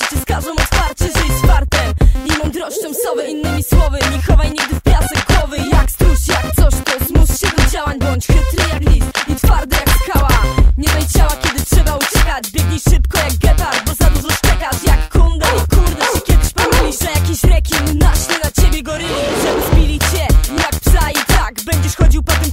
Dziecię skażą otwarcie, żyj z fartem I mądrością sowy, innymi słowy. Nie chowaj nigdy w piasek głowy. Jak struś, jak coś, to zmus się do działań. Bądź chytry jak list i twardy jak skała. Nie daj ciała, kiedy trzeba uciekać. Biegnij szybko jak gepard, bo za dużo szczekasz. Jak kunda i kurde się kiedyś Że jakiś rekin naśnie na ciebie goryli. Żeby zbili cię jak psa i tak. Będziesz chodził po tym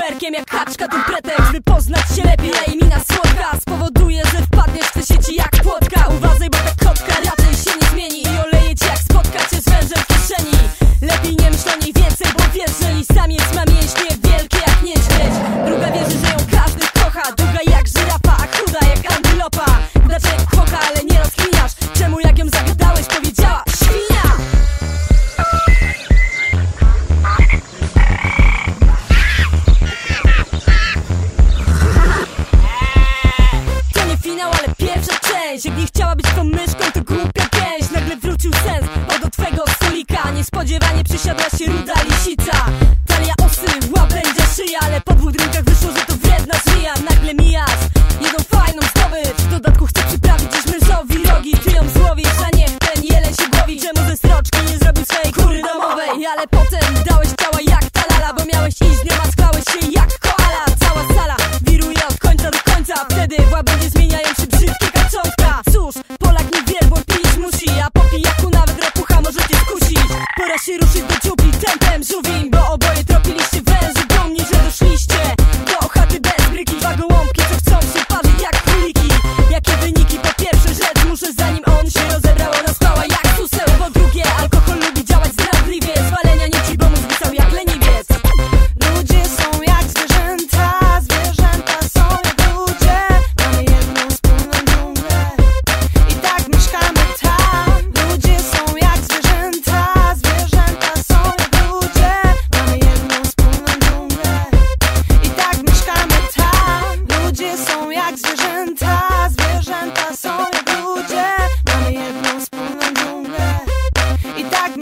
perkiem jak haczka tu pretekst By poznać się lepiej, a imina słodka Spowoduje, że wpadnie Зигних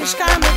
buscar